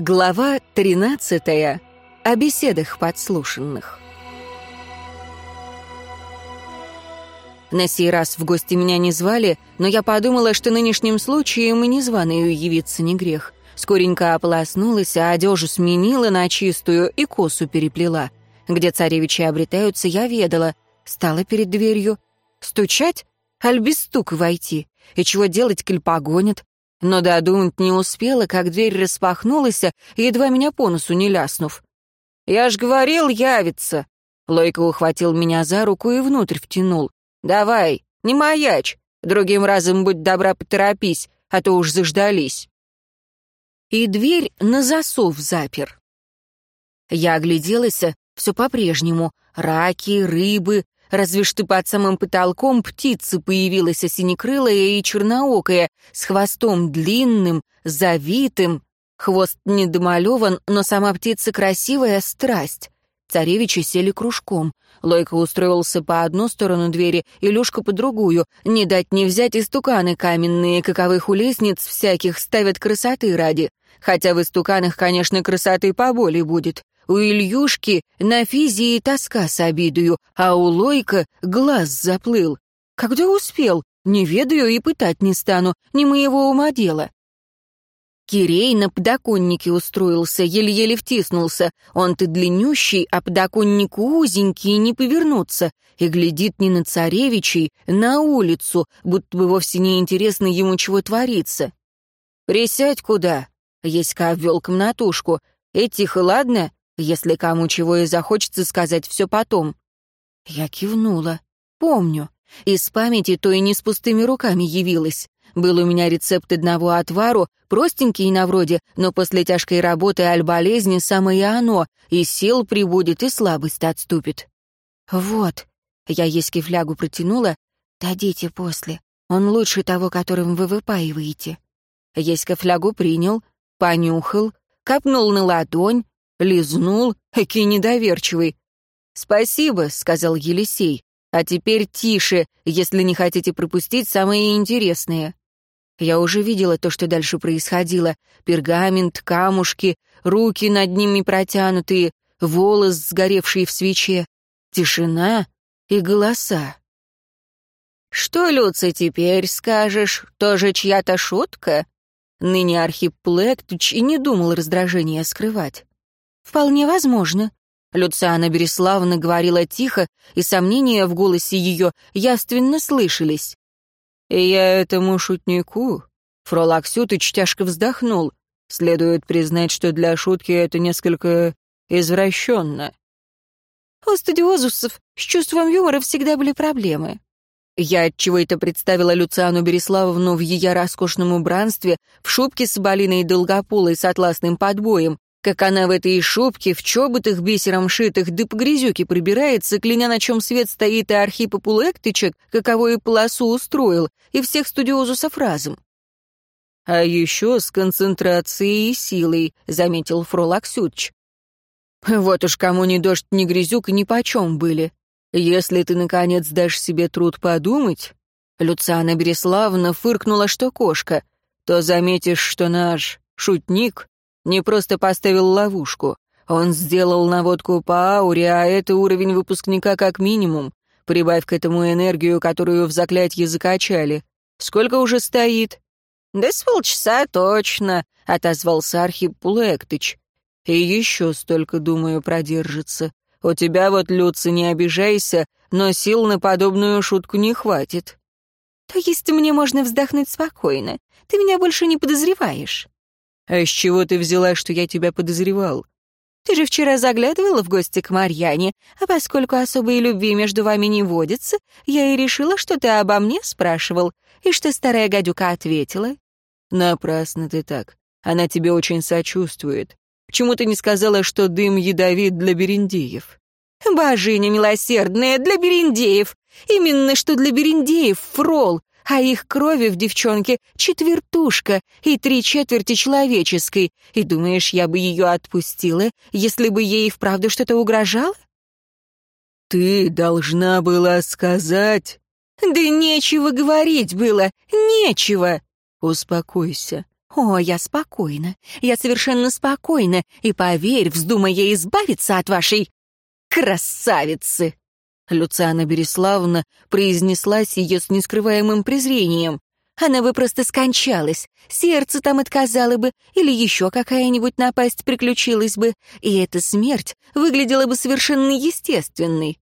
Глава 13. О беседах подслушанных. На сей раз в гости меня не звали, но я подумала, что нынешним случаем и незваную явиться не грех. Скоренько ополоснулась, а одежу сменила на чистую и косу переплела. Где царевичи обретаются, я ведала. Стала перед дверью. Стучать? Аль без стука войти. И чего делать, коль погонят? Но додумать не успела, как дверь распахнулась, едва меня по носу не ляснув. «Я ж говорил, явится!» Лойка ухватил меня за руку и внутрь втянул. «Давай, не маячь! Другим разом, будь добра, поторопись, а то уж заждались!» И дверь на засов запер. Я огляделась, все по-прежнему. Раки, рыбы, Разве что под самым потолком птица появилась осенекрылая и черноокая, с хвостом длинным, завитым. Хвост недомалеван, но сама птица красивая, страсть. Царевичи сели кружком. Лойка устроился по одну сторону двери, Илюшка по другую. Не дать не взять и стуканы каменные, каковых у лестниц всяких ставят красоты ради. Хотя в истуканах, конечно, красоты поболее будет. У Ильюшки на физии тоска с обидою, а у Лойка глаз заплыл. Когда успел? Не ведаю и пытать не стану, не моего ума дело. Кирей на подоконнике устроился, еле-еле втиснулся. Он-то длиннющий, а подоконник узенький, не повернуться. И глядит не на царевичей, на улицу, будто бы вовсе не интересно ему, чего творится. «Присядь куда?» — Еська обвел комнатушку. «Эй, тихо, ладно? Если кому чего и захочется сказать, все потом. Я кивнула. Помню. Из памяти то и не с пустыми руками явилась. Был у меня рецепт одного отвару, простенький на вроде, но после тяжкой работы аль болезни самое оно, и сил прибудет, и слабость отступит. Вот. Я ески флягу протянула. Дадите после. Он лучше того, которым вы выпаиваете. Еська флягу принял, понюхал, капнул на ладонь, Лизнул, эки недоверчивый. «Спасибо», — сказал Елисей. «А теперь тише, если не хотите пропустить самое интересное». Я уже видела то, что дальше происходило. Пергамент, камушки, руки над ними протянутые, волос, сгоревший в свече, тишина и голоса. «Что, Люци, теперь скажешь? Тоже чья-то шутка?» Ныне Архип Плектуч и не думал раздражения скрывать. «Вполне возможно». Люциана Береславна говорила тихо, и сомнения в голосе ее явственно слышались. «И я этому шутнику...» Фрол Аксютыч тяжко вздохнул. «Следует признать, что для шутки это несколько извращенно». «У студиозусов с чувством юмора всегда были проблемы», я отчего это представила Люциану Береславовну в ее роскошном убранстве, в шубке с балиной долгополой с атласным подбоем, как она в этой шубке, в чоботах бисером шитых, да по грязюке пробирается, кляня, на чем свет стоит и Архипа Пулектычек, каковой полосу устроил, и всех студиозусов разом. «А еще с концентрацией и силой», — заметил Фрол Аксютч. «Вот уж кому ни дождь, ни грязюк, ни почем были. Если ты, наконец, дашь себе труд подумать...» Люциана Береславна фыркнула, что кошка, то заметишь, что наш шутник не просто поставил ловушку. Он сделал наводку по ауре, а это уровень выпускника как минимум. Прибавь к этому энергию, которую в заклятье закачали. Сколько уже стоит? Да с полчаса точно, отозвался Архип Пулектыч. И еще столько, думаю, продержится. У тебя вот, Люци, не обижайся, но сил на подобную шутку не хватит. То есть мне можно вздохнуть спокойно. Ты меня больше не подозреваешь. «А с чего ты взяла, что я тебя подозревал?» «Ты же вчера заглядывала в гости к Марьяне, а поскольку особой любви между вами не водится, я и решила, что ты обо мне спрашивал, и что старая гадюка ответила». «Напрасно ты так. Она тебе очень сочувствует. Почему ты не сказала, что дым ядовит для бериндеев?» «Божиня милосердная, для бериндеев! Именно что для бериндеев, фрол! А их крови в девчонке четвертушка и три четверти человеческой. И думаешь, я бы ее отпустила, если бы ей вправду что-то угрожало? Ты должна была сказать... Да нечего говорить было, нечего. Успокойся. «О, я спокойна. Я совершенно спокойна. И поверь, вздумая избавиться от вашей красавицы!» Люциана Береславна произнесла сие с нескрываемым презрением. «Она бы просто скончалась, сердце там отказало бы, или еще какая-нибудь напасть приключилась бы, и эта смерть выглядела бы совершенно естественной.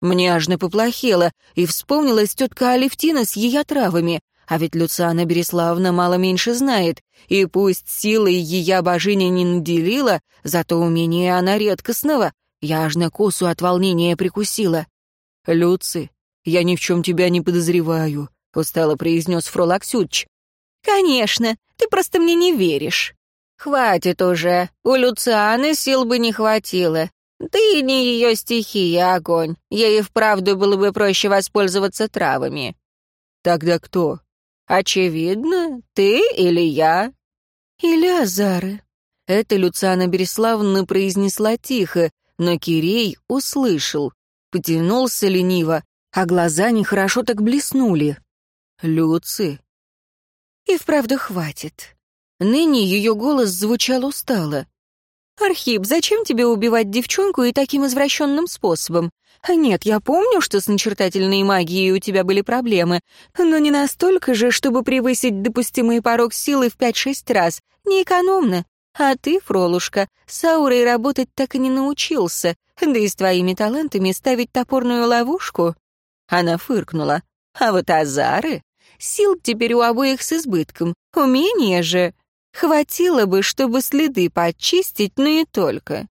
Мне аж поплохело, и вспомнилась тетка Алевтина с ее травами. А ведь Люциана Береславна мало меньше знает, и пусть силой ее божиня не наделила, зато умение она редкостного. Я аж на косу от волнения прикусила. «Люци, я ни в чем тебя не подозреваю», — устало произнес Фролаксюч. «Конечно, ты просто мне не веришь». «Хватит уже, у Люцианы сил бы не хватило. Ты не ее стихия, огонь. Ей вправду было бы проще воспользоваться травами». «Тогда кто?» «Очевидно, ты или я?» «Или Азары». Это Люциана Береславовна произнесла тихо, но Кирей услышал. Потянулся лениво, а глаза нехорошо так блеснули. «Люци». И вправду хватит. Ныне ее голос звучал устало. «Архип, зачем тебе убивать девчонку и таким извращенным способом? Нет, я помню, что с начертательной магией у тебя были проблемы, но не настолько же, чтобы превысить допустимый порог силы в пять-шесть раз. Неэкономно. А ты, Фролушка, с аурой работать так и не научился, да и с твоими талантами ставить топорную ловушку». Она фыркнула. «А вот азары? Сил теперь у обоих с избытком. Умения же...» Хватило бы, чтобы следы почистить, но и только.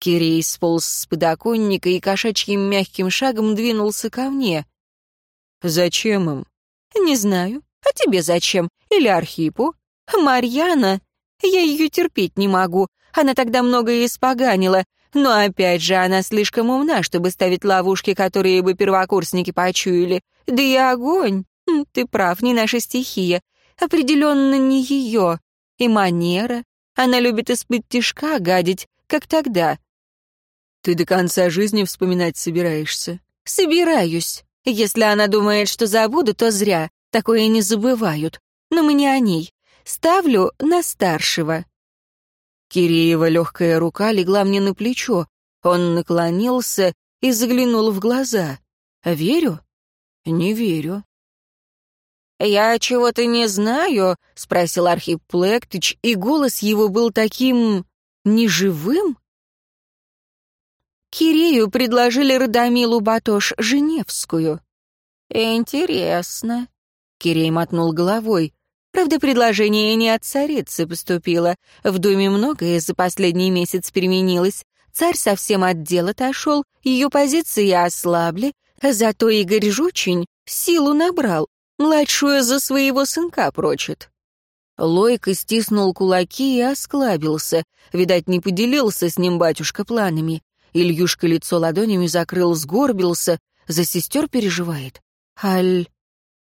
Кирей сполз с подоконника и кошачьим мягким шагом двинулся ко мне. «Зачем им?» «Не знаю. А тебе зачем? Или Архипу? Марьяна? Я ее терпеть не могу. Она тогда многое испоганила. Но опять же, она слишком умна, чтобы ставить ловушки, которые бы первокурсники почуяли. Да и огонь. Ты прав, не наша стихия. Определенно не ее и манера. Она любит из-под тишка гадить, как тогда. Ты до конца жизни вспоминать собираешься? Собираюсь. Если она думает, что забуду, то зря. Такое не забывают. Но мы не о ней. Ставлю на старшего. Киреева легкая рука легла мне на плечо. Он наклонился и заглянул в глаза. «Верю?» «Не верю». «Я чего-то не знаю?» — спросил Архип Плектыч, и голос его был таким... неживым. Кирею предложили Радомилу Батош Женевскую. «Интересно», — Кирей мотнул головой. Правда, предложение не от царицы поступило. В доме многое за последний месяц переменилось. Царь совсем от дел отошел, ее позиции ослабли, зато Игорь Жучень силу набрал, Младшую за своего сынка прочит. Лойка стиснул кулаки и осклабился. Видать, не поделился с ним батюшка планами. Ильюшка лицо ладонями закрыл, сгорбился. За сестер переживает. Аль...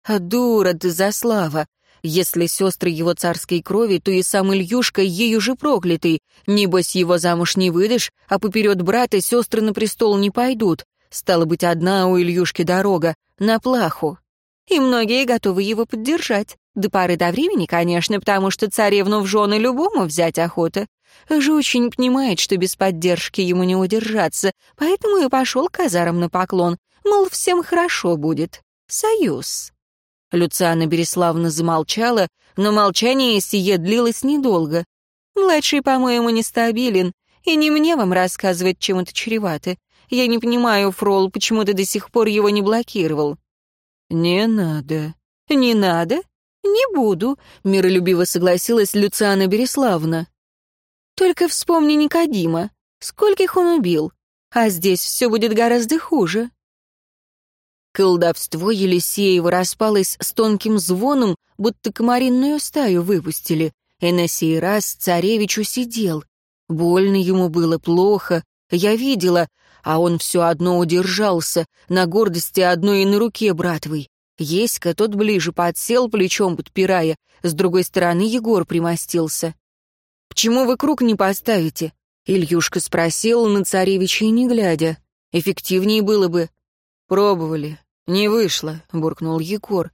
Дура ты, Заслава! Если сестры его царской крови, то и сам Ильюшка ею же проклятый. Небось, его замуж не выдашь, а поперед брата сестры на престол не пойдут. Стало быть, одна у Ильюшки дорога, на плаху и многие готовы его поддержать. До поры до времени, конечно, потому что царевну в жены любому взять охота. Жучень понимает, что без поддержки ему не удержаться, поэтому и пошел казарам на поклон, мол, всем хорошо будет. Союз. Люциана Береславна замолчала, но молчание сие длилось недолго. «Младший, по-моему, нестабилен, и не мне вам рассказывать, чем это чревато. Я не понимаю, Фрол, почему ты до сих пор его не блокировал». «Не надо». «Не надо? Не буду», — миролюбиво согласилась Люциана Береславна. «Только вспомни Никодима. Скольких он убил? А здесь все будет гораздо хуже». Колдовство Елисеева распалось с тонким звоном, будто комаринную стаю выпустили, и на сей раз царевич усидел. Больно ему было, плохо. Я видела, а он все одно удержался, на гордости одной и на руке братвой. Еська тот ближе подсел, плечом подпирая, с другой стороны Егор примостился. «Почему вы круг не поставите?» Ильюшка спросил на царевича не глядя. «Эффективнее было бы». «Пробовали. Не вышло», — буркнул Егор.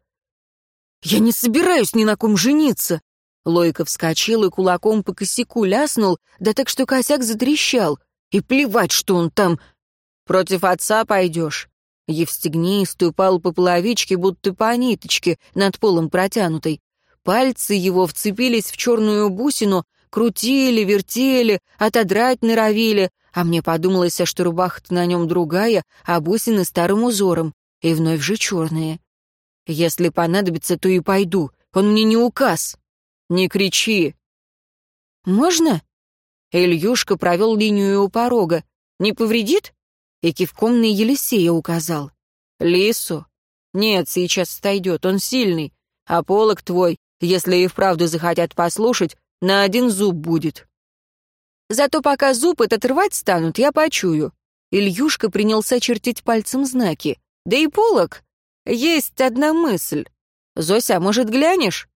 «Я не собираюсь ни на ком жениться!» Лойка вскочил и кулаком по косяку ляснул, да так что косяк затрещал. И плевать, что он там... Против отца пойдешь. Евстигней ступал по половичке, будто по ниточке, над полом протянутой. Пальцы его вцепились в черную бусину, крутили, вертели, отодрать норовили, а мне подумалось, что рубаха-то на нем другая, а бусины старым узором, и вновь же черные. Если понадобится, то и пойду, он мне не указ. Не кричи. Можно? Ильюшка провел линию у порога. Не повредит? И кивком на Елисея указал. Лису? Нет, сейчас стойдет, он сильный. А полок твой, если и вправду захотят послушать, на один зуб будет. Зато пока зуб этот рвать станут, я почую. Ильюшка принялся чертить пальцем знаки. Да и полок. Есть одна мысль. Зося, может, глянешь?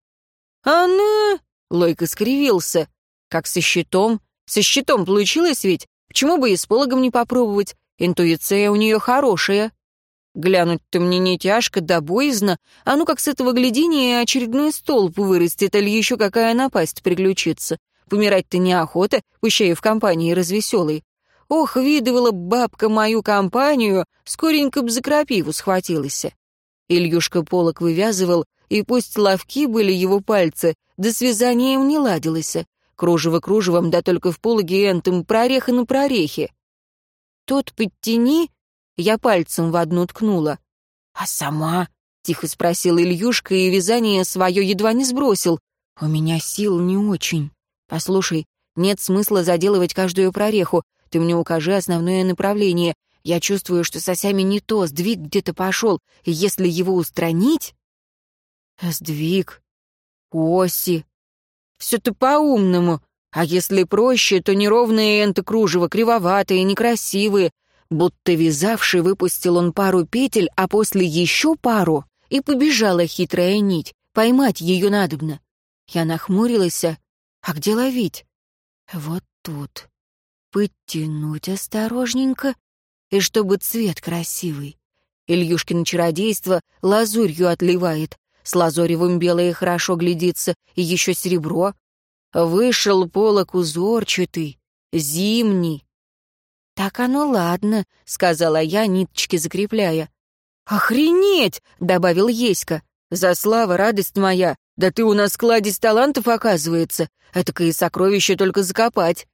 А ну! Лойка скривился. Как со щитом. Со щитом получилось ведь? Почему бы и с пологом не попробовать? Интуиция у нее хорошая. Глянуть-то мне не тяжко, да боязно. А ну как с этого глядения очередной столб вырастет, или еще какая напасть приключится. Помирать-то неохота, пущай в компании развеселой. Ох, видывала бабка мою компанию, скоренько б за крапиву схватилась. Ильюшка полок вывязывал, и пусть ловки были его пальцы, да с вязанием не ладилось. Кружево кружевом, да только в пологе энтом прореха на прорехе. Тот подтяни, я пальцем в одну ткнула. «А сама?» — тихо спросил Ильюшка, и вязание свое едва не сбросил. «У меня сил не очень. Послушай, нет смысла заделывать каждую прореху. Ты мне укажи основное направление. Я чувствую, что с осями не то, сдвиг где-то пошел, и если его устранить...» «Сдвиг? Оси? Все-то по-умному. А если проще, то неровные энты кружева, кривоватые, некрасивые. Будто вязавший выпустил он пару петель, а после еще пару, и побежала хитрая нить. Поймать ее надобно. Я нахмурилась. А где ловить? Вот тут. Подтянуть осторожненько, и чтобы цвет красивый. Ильюшкин чародейство лазурью отливает. С лазоревым белое хорошо глядится, и еще серебро. Вышел полок узорчатый, зимний, «Так оно ладно», — сказала я, ниточки закрепляя. «Охренеть!» — добавил Еська. «За слава, радость моя! Да ты у нас кладезь талантов, оказывается. Этакое сокровище только закопать».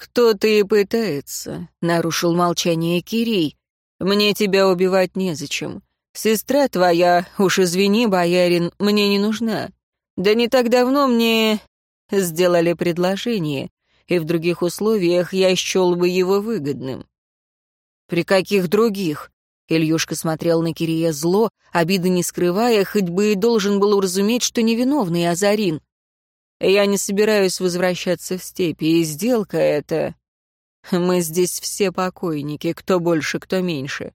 «Кто-то и пытается», — нарушил молчание Кирей. «Мне тебя убивать незачем. Сестра твоя, уж извини, боярин, мне не нужна. Да не так давно мне сделали предложение и в других условиях я счел бы его выгодным. «При каких других?» Ильюшка смотрел на Кирия зло, обиды не скрывая, хоть бы и должен был уразуметь, что невиновный Азарин. «Я не собираюсь возвращаться в степи, и сделка эта... Мы здесь все покойники, кто больше, кто меньше.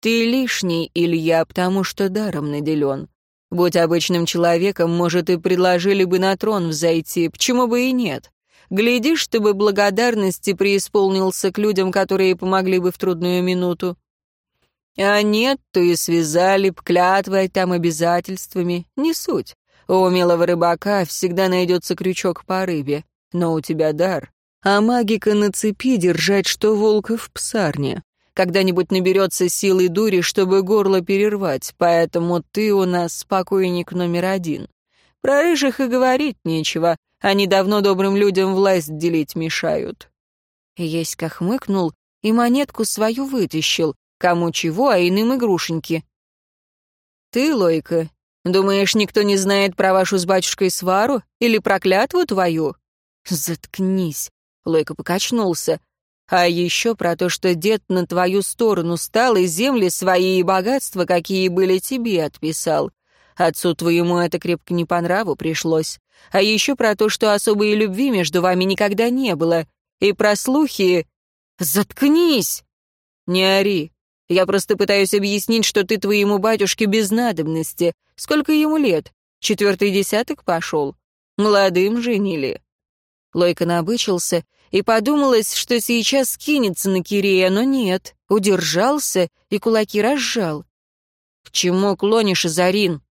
Ты лишний, Илья, потому что даром наделен. Будь обычным человеком, может, и предложили бы на трон взойти, почему бы и нет. Глядишь, чтобы благодарности преисполнился к людям, которые помогли бы в трудную минуту. А нет, то и связали б клятвой там обязательствами. Не суть. У умелого рыбака всегда найдется крючок по рыбе. Но у тебя дар. А магика на цепи держать, что волка в псарне. Когда-нибудь наберется силы дури, чтобы горло перервать, поэтому ты у нас спокойник номер один. Про рыжих и говорить нечего. Они давно добрым людям власть делить мешают». Еська хмыкнул и монетку свою вытащил, кому чего, а иным игрушеньки. «Ты, Лойка, думаешь, никто не знает про вашу с батюшкой свару или про клятву твою?» «Заткнись», — Лойка покачнулся. «А еще про то, что дед на твою сторону стал и земли свои и богатства, какие были тебе, отписал. Отцу твоему это крепко не по нраву пришлось. А еще про то, что особой любви между вами никогда не было. И про слухи... Заткнись! Не ори. Я просто пытаюсь объяснить, что ты твоему батюшке без надобности. Сколько ему лет? Четвертый десяток пошел. Молодым женили. Лойка набычился, и подумалось, что сейчас скинется на Кирея, но нет. Удержался и кулаки разжал. «К чему клонишь, Азарин?»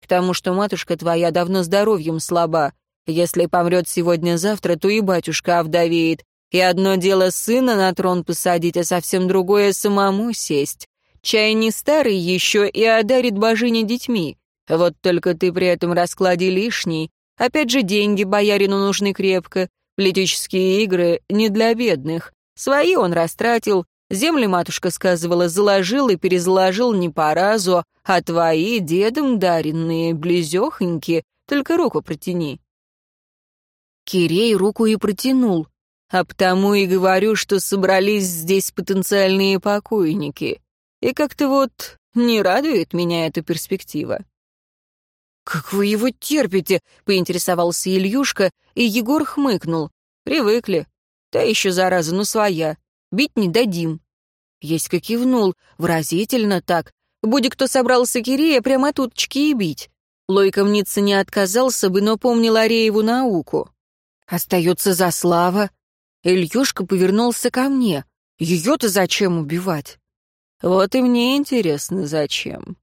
К тому, что матушка твоя давно здоровьем слаба. Если помрет сегодня-завтра, то и батюшка овдовеет. И одно дело сына на трон посадить, а совсем другое — самому сесть. Чай не старый еще и одарит божине детьми. Вот только ты при этом раскладе лишний. Опять же, деньги боярину нужны крепко. Политические игры не для бедных. Свои он растратил, земли, матушка сказывала, заложил и перезаложил не по разу, а твои дедом даренные, близехоньки, только руку протяни. Кирей руку и протянул. А потому и говорю, что собрались здесь потенциальные покойники. И как-то вот не радует меня эта перспектива. «Как вы его терпите?» — поинтересовался Ильюшка, и Егор хмыкнул. «Привыкли. Та еще зараза, ну своя. Бить не дадим». Еська кивнул, выразительно так. Будь кто собрался Кирея прямо тутчки и бить. Лойка мниться не отказался бы, но помнил Арееву науку. Остается Заслава. Ильюшка повернулся ко мне. Ее-то зачем убивать? Вот и мне интересно, зачем.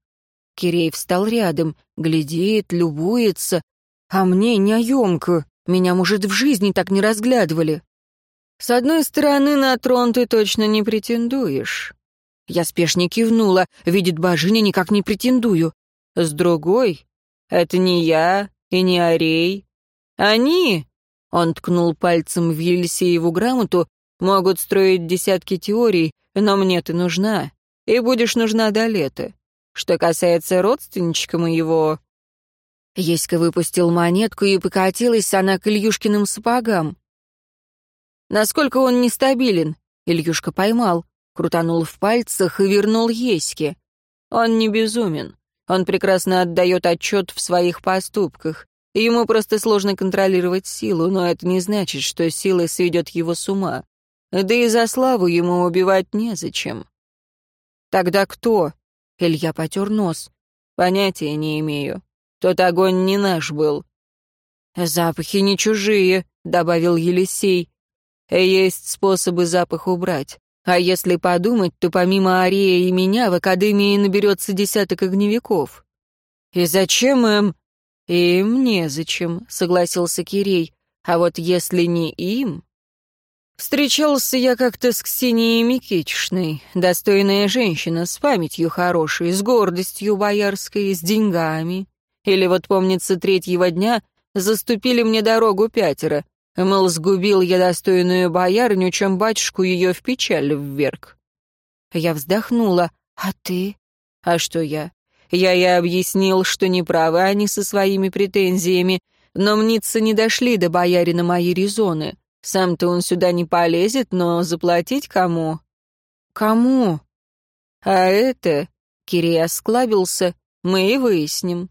Кирей встал рядом, глядит, любуется. А мне неемко. Меня, может, в жизни так не разглядывали. С одной стороны, на трон ты точно не претендуешь. Я спешно кивнула. Видит божиня, никак не претендую. С другой, это не я и не Арей. Они, он ткнул пальцем в Елисееву грамоту. «Могут строить десятки теорий, но мне ты нужна, и будешь нужна до лета. Что касается родственничка моего...» Еська выпустил монетку, и покатилась она к Ильюшкиным сапогам. «Насколько он нестабилен?» Ильюшка поймал, крутанул в пальцах и вернул Еське. «Он не безумен. Он прекрасно отдает отчет в своих поступках. Ему просто сложно контролировать силу, но это не значит, что сила сведет его с ума. Да и за славу ему убивать незачем. Тогда кто? Илья потер нос. Понятия не имею. Тот огонь не наш был. Запахи не чужие, добавил Елисей. Есть способы запах убрать. А если подумать, то помимо Ария и меня в Академии наберется десяток огневиков. И зачем им... «Им незачем», — согласился Кирей. «А вот если не им...» Встречался я как-то с Ксенией Микитишной, достойная женщина, с памятью хорошей, с гордостью боярской, с деньгами. Или вот, помнится, третьего дня заступили мне дорогу пятеро, мол, сгубил я достойную боярню, чем батюшку ее в печаль вверг. Я вздохнула. «А ты?» «А что я? Я ей объяснил, что неправы они со своими претензиями, но мнится не дошли до боярина мои резоны. Сам-то он сюда не полезет, но заплатить кому? Кому? А это, Кирей осклабился, мы и выясним.